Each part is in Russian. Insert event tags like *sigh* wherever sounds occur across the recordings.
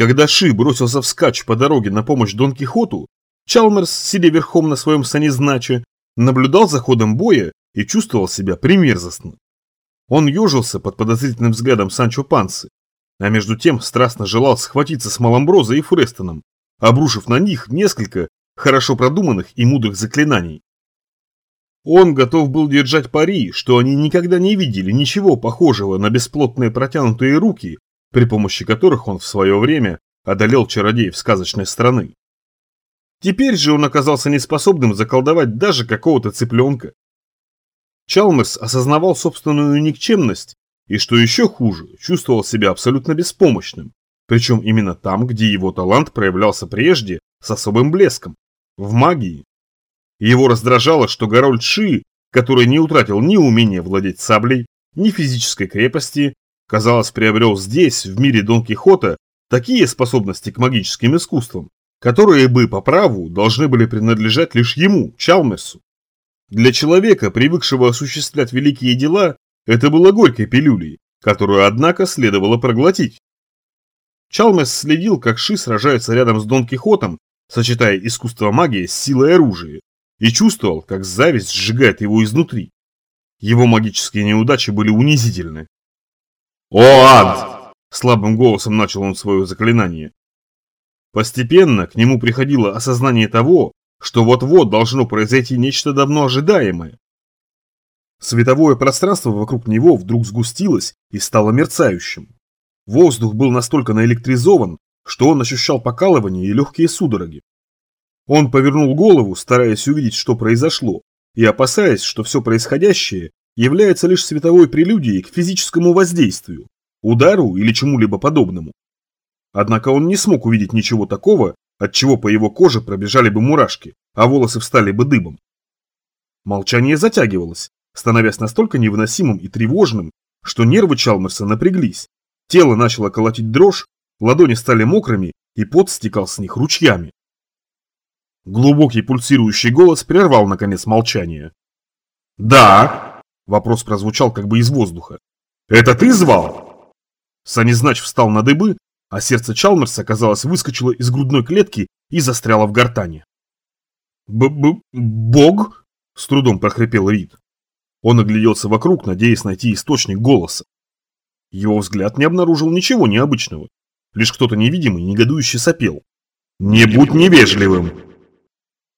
Когда Ши бросился вскачь по дороге на помощь Дон Кихоту, Чалмерс, сидя верхом на своем санизначе, наблюдал за ходом боя и чувствовал себя примерзостно. Он ежился под подозрительным взглядом Санчо Пансы, а между тем страстно желал схватиться с Маламброзо и Фрестоном, обрушив на них несколько хорошо продуманных и мудрых заклинаний. Он готов был держать пари, что они никогда не видели ничего похожего на бесплотные протянутые руки, при помощи которых он в свое время одолел чародеев сказочной страны. Теперь же он оказался неспособным заколдовать даже какого-то цыпленка. Чалмерс осознавал собственную никчемность и, что еще хуже, чувствовал себя абсолютно беспомощным, причем именно там, где его талант проявлялся прежде с особым блеском, в магии. Его раздражало, что Гарольд Ши, который не утратил ни умения владеть саблей, ни физической крепости, казалось, приобрел здесь, в мире Дон Кихота, такие способности к магическим искусствам, которые бы по праву должны были принадлежать лишь ему, Чалмерсу. Для человека, привыкшего осуществлять великие дела, это было горькой пилюлей, которую, однако, следовало проглотить. Чалмерс следил, как Ши сражается рядом с Дон Кихотом, сочетая искусство магии с силой оружия, и чувствовал, как зависть сжигает его изнутри. Его магические неудачи были унизительны. «О, ад!» – слабым голосом начал он свое заклинание. Постепенно к нему приходило осознание того, что вот-вот должно произойти нечто давно ожидаемое. Световое пространство вокруг него вдруг сгустилось и стало мерцающим. Воздух был настолько наэлектризован, что он ощущал покалывание и легкие судороги. Он повернул голову, стараясь увидеть, что произошло, и опасаясь, что все происходящее является лишь световой прелюдией к физическому воздействию, удару или чему-либо подобному. Однако он не смог увидеть ничего такого, от чего по его коже пробежали бы мурашки, а волосы встали бы дыбом. Молчание затягивалось, становясь настолько невыносимым и тревожным, что нервы Чалмерса напряглись, тело начало колотить дрожь, ладони стали мокрыми, и пот стекал с них ручьями. Глубокий пульсирующий голос прервал, наконец, молчание. «Да!» – вопрос прозвучал как бы из воздуха. «Это ты звал?» Санизнач встал на дыбы, а сердце Чалмерса, казалось, выскочило из грудной клетки и застряло в гортане. «Б-б-бог?» – с трудом прохрипел Рид. Он огляделся вокруг, надеясь найти источник голоса. Его взгляд не обнаружил ничего необычного. Лишь кто-то невидимый негодующе сопел. «Не будь невежливым!»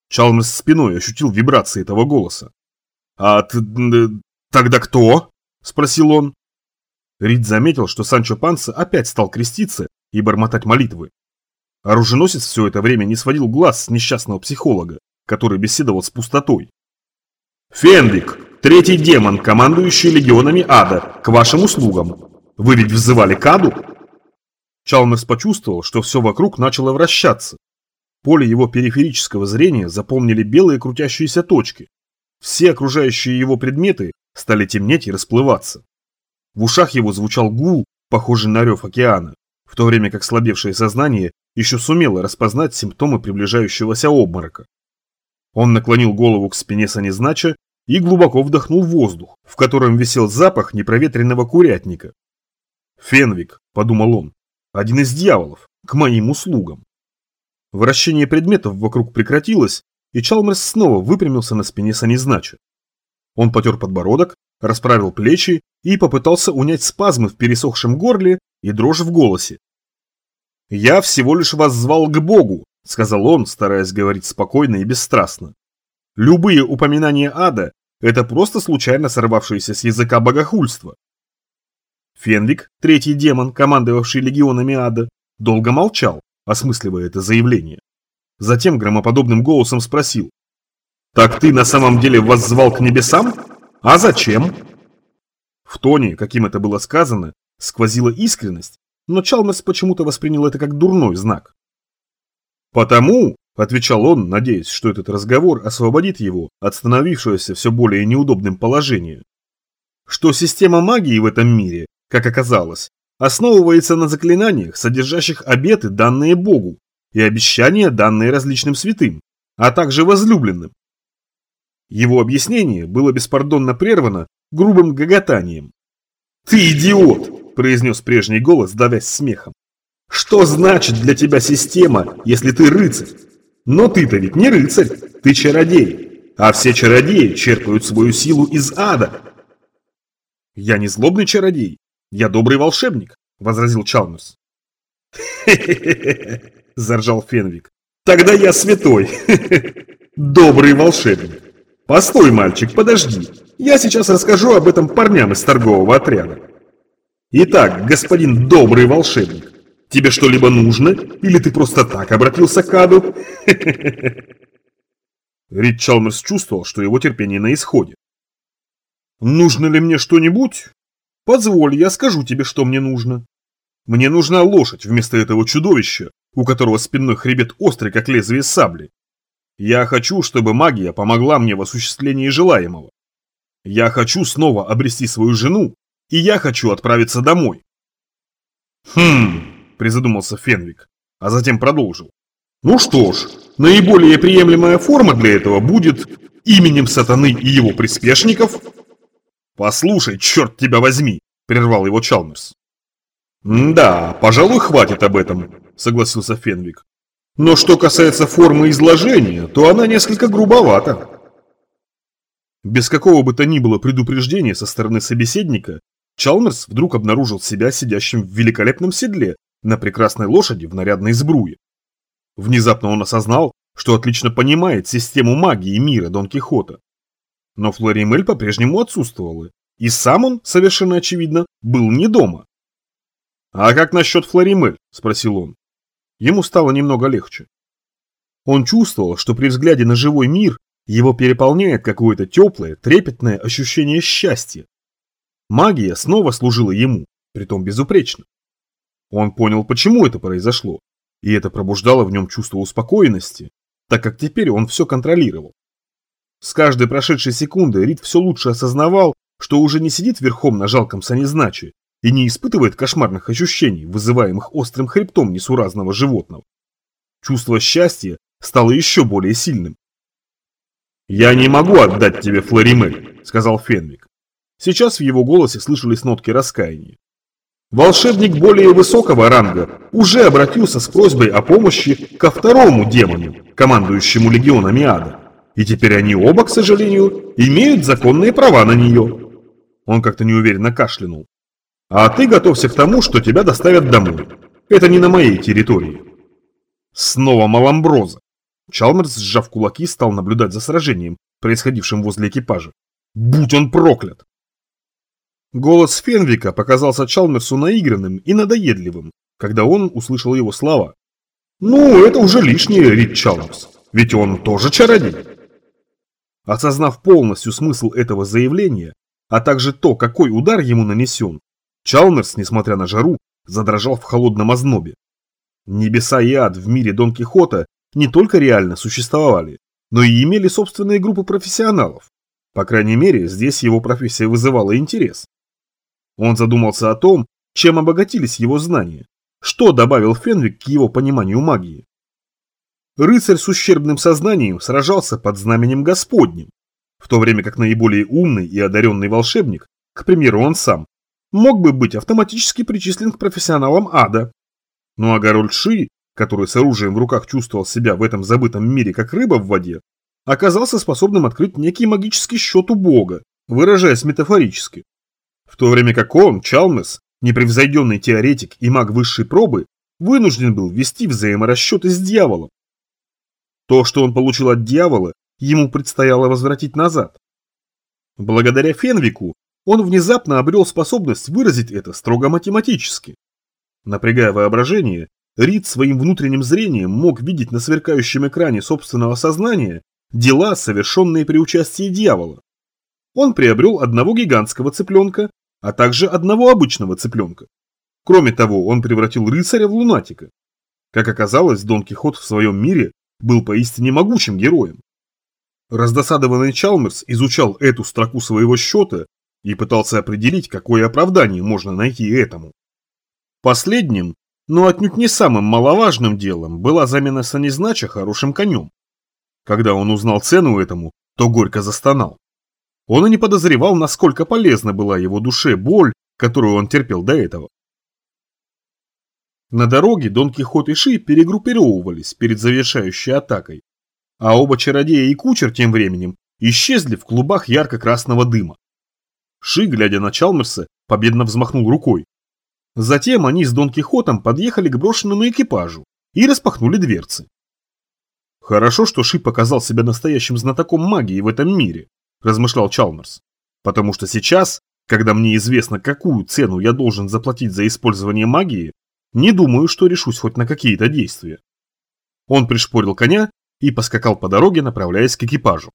Чалмерс спиной ощутил вибрации этого голоса. «А тогда кто?» – спросил он. Рид заметил, что Санчо Панса опять стал креститься и бормотать молитвы. Оруженосец все это время не сводил глаз с несчастного психолога, который беседовал с пустотой. «Фенрик, третий демон, командующий легионами ада, к вашим услугам. Вы ведь взывали к аду?» Чалмерс почувствовал, что все вокруг начало вращаться. Поле его периферического зрения заполнили белые крутящиеся точки. Все окружающие его предметы стали темнеть и расплываться. В ушах его звучал гул, похожий на рев океана в то время как слабевшее сознание еще сумело распознать симптомы приближающегося обморока. Он наклонил голову к спине Санизнача и глубоко вдохнул воздух, в котором висел запах непроветренного курятника. «Фенвик», — подумал он, — «один из дьяволов, к моим услугам». Вращение предметов вокруг прекратилось, и Чалмерс снова выпрямился на спине Санизнача. Он потер подбородок, расправил плечи и попытался унять спазмы в пересохшем горле и дрожь в голосе. «Я всего лишь вас звал к Богу», — сказал он, стараясь говорить спокойно и бесстрастно. «Любые упоминания ада — это просто случайно сорвавшееся с языка богохульство». Фенвик, третий демон, командовавший легионами ада, долго молчал, осмысливая это заявление. Затем громоподобным голосом спросил. «Так ты на самом деле воззвал к небесам? А зачем?» В тоне, каким это было сказано, сквозила искренность, но Чалмерс почему-то воспринял это как дурной знак. «Потому», – отвечал он, надеясь, что этот разговор освободит его от становившегося все более неудобным положения, что система магии в этом мире, как оказалось, основывается на заклинаниях, содержащих обеты, данные Богу, и обещания, данные различным святым, а также возлюбленным. Его объяснение было беспардонно прервано грубым гоготанием. «Ты идиот!» – произнес прежний голос, давясь смехом. Что значит для тебя система, если ты рыцарь? Но ты-то ведь не рыцарь, ты чародей, а все чародеи черпают свою силу из ада. Я не злобный чародей, я добрый волшебник, возразил Чалмерс. «Хе-хе-хе!» – заржал Фенвик. «Тогда я святой! *laughs* Добрый волшебник! Постой, мальчик, подожди! Я сейчас расскажу об этом парням из торгового отряда. Итак, господин добрый волшебник, тебе что-либо нужно, или ты просто так обратился к аду?» *laughs* Рид Чалмерс чувствовал, что его терпение на исходе. «Нужно ли мне что-нибудь? Позволь, я скажу тебе, что мне нужно. Мне нужна лошадь вместо этого чудовища, у которого спинной хребет острый, как лезвие сабли. Я хочу, чтобы магия помогла мне в осуществлении желаемого. Я хочу снова обрести свою жену, и я хочу отправиться домой. Хм, призадумался Фенвик, а затем продолжил. Ну что ж, наиболее приемлемая форма для этого будет именем сатаны и его приспешников. Послушай, черт тебя возьми, прервал его Чалмерс. «Да, пожалуй, хватит об этом», – согласился Фенвик. «Но что касается формы изложения, то она несколько грубовата». Без какого бы то ни было предупреждения со стороны собеседника, Чалмерс вдруг обнаружил себя сидящим в великолепном седле на прекрасной лошади в нарядной сбруе. Внезапно он осознал, что отлично понимает систему магии мира Дон Кихота. Но Флоримель по-прежнему отсутствовала, и сам он, совершенно очевидно, был не дома. «А как насчет Флоримель?» – спросил он. Ему стало немного легче. Он чувствовал, что при взгляде на живой мир его переполняет какое-то теплое, трепетное ощущение счастья. Магия снова служила ему, притом безупречно. Он понял, почему это произошло, и это пробуждало в нем чувство успокоенности, так как теперь он все контролировал. С каждой прошедшей секунды Рид все лучше осознавал, что уже не сидит верхом на жалком санизначе, и не испытывает кошмарных ощущений, вызываемых острым хребтом несуразного животного. Чувство счастья стало еще более сильным. «Я не могу отдать тебе Флоримель», — сказал Фенвик. Сейчас в его голосе слышались нотки раскаяния. Волшебник более высокого ранга уже обратился с просьбой о помощи ко второму демону, командующему легионами ада. И теперь они оба, к сожалению, имеют законные права на нее. Он как-то неуверенно кашлянул. А ты готовься к тому, что тебя доставят домой. Это не на моей территории. Снова Маламброза. Чалмерс, сжав кулаки, стал наблюдать за сражением, происходившим возле экипажа. Будь он проклят! Голос Фенвика показался Чалмерсу наигранным и надоедливым, когда он услышал его слова. «Ну, это уже лишнее, Рид Чалмерс, ведь он тоже чародей». Осознав полностью смысл этого заявления, а также то, какой удар ему нанесен, Чалмерс, несмотря на жару, задрожал в холодном ознобе. Небеса и ад в мире Дон Кихота не только реально существовали, но и имели собственные группы профессионалов. По крайней мере, здесь его профессия вызывала интерес. Он задумался о том, чем обогатились его знания, что добавил Фенвик к его пониманию магии. Рыцарь с ущербным сознанием сражался под знаменем Господним, в то время как наиболее умный и одаренный волшебник, к примеру он сам, мог бы быть автоматически причислен к профессионалам ада. Ну а Гарольд Ши, который с оружием в руках чувствовал себя в этом забытом мире как рыба в воде, оказался способным открыть некий магический счет у бога, выражаясь метафорически. В то время как он, Чалмес, непревзойденный теоретик и маг высшей пробы, вынужден был вести взаиморасчеты с дьяволом. То, что он получил от дьявола, ему предстояло возвратить назад. Благодаря Фенвику он внезапно обрел способность выразить это строго математически. Напрягая воображение, Рид своим внутренним зрением мог видеть на сверкающем экране собственного сознания дела, совершенные при участии дьявола. Он приобрел одного гигантского цыпленка, а также одного обычного цыпленка. Кроме того, он превратил рыцаря в лунатика. Как оказалось, Дон Кихот в своем мире был поистине могучим героем. Раздосадованный Чалмерс изучал эту строку своего счета и пытался определить, какое оправдание можно найти этому. Последним, но отнюдь не самым маловажным делом была замена Санизнача хорошим конем. Когда он узнал цену этому, то горько застонал. Он и не подозревал, насколько полезна была его душе боль, которую он терпел до этого. На дороге Дон Кихот и Ши перегруппировывались перед завершающей атакой, а оба чародея и кучер тем временем исчезли в клубах ярко-красного дыма. Ши, глядя на Чалмерса, победно взмахнул рукой. Затем они с Дон Кихотом подъехали к брошенному экипажу и распахнули дверцы. «Хорошо, что Ши показал себя настоящим знатоком магии в этом мире», – размышлял Чалмерс. «Потому что сейчас, когда мне известно, какую цену я должен заплатить за использование магии, не думаю, что решусь хоть на какие-то действия». Он пришпорил коня и поскакал по дороге, направляясь к экипажу.